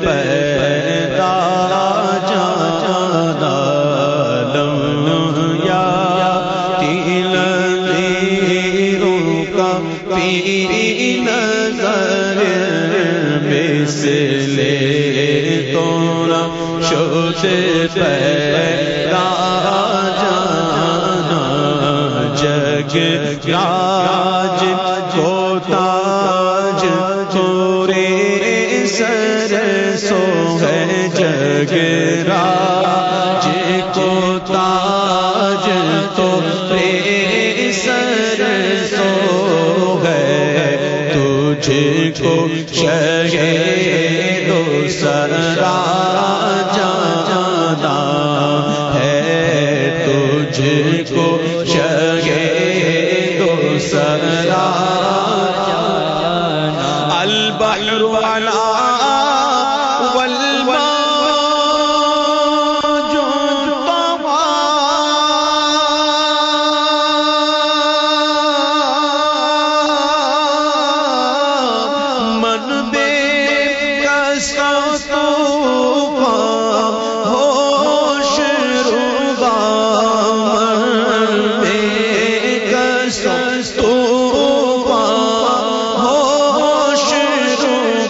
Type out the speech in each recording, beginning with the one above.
پیدا جانا لم یا تین تیروں کا پی نظر مسلے تو شوش پیدا جانا، جگ راج کو تاج چورے سر سو ہے جگرا جی کو تاج تو سر سو ہے۔ تجھ کو شگے دو سرا جانا ہے تجھ کو شگے دو سرا۔ البحر على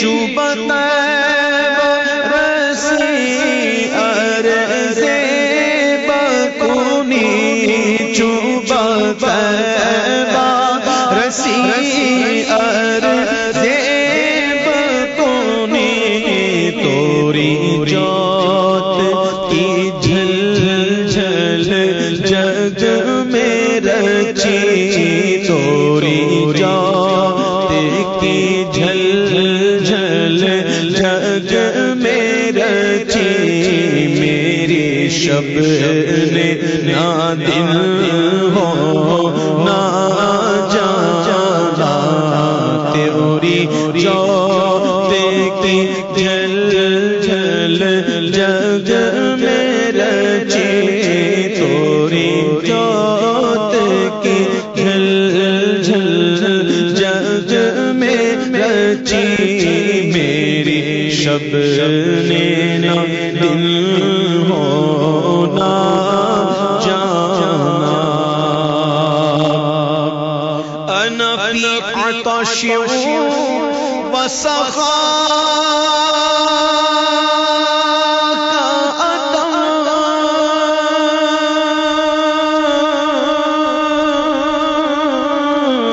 چوبت رسی ار رسی ار رچی توری جوت کی جھل جھل، جگ میں رچی میری شب نے نا دن ہو، نا جانا تیوری جو کی جھل جھل، جگ میں شب نے دن ہونا جانا۔ انا فی عطش و سخا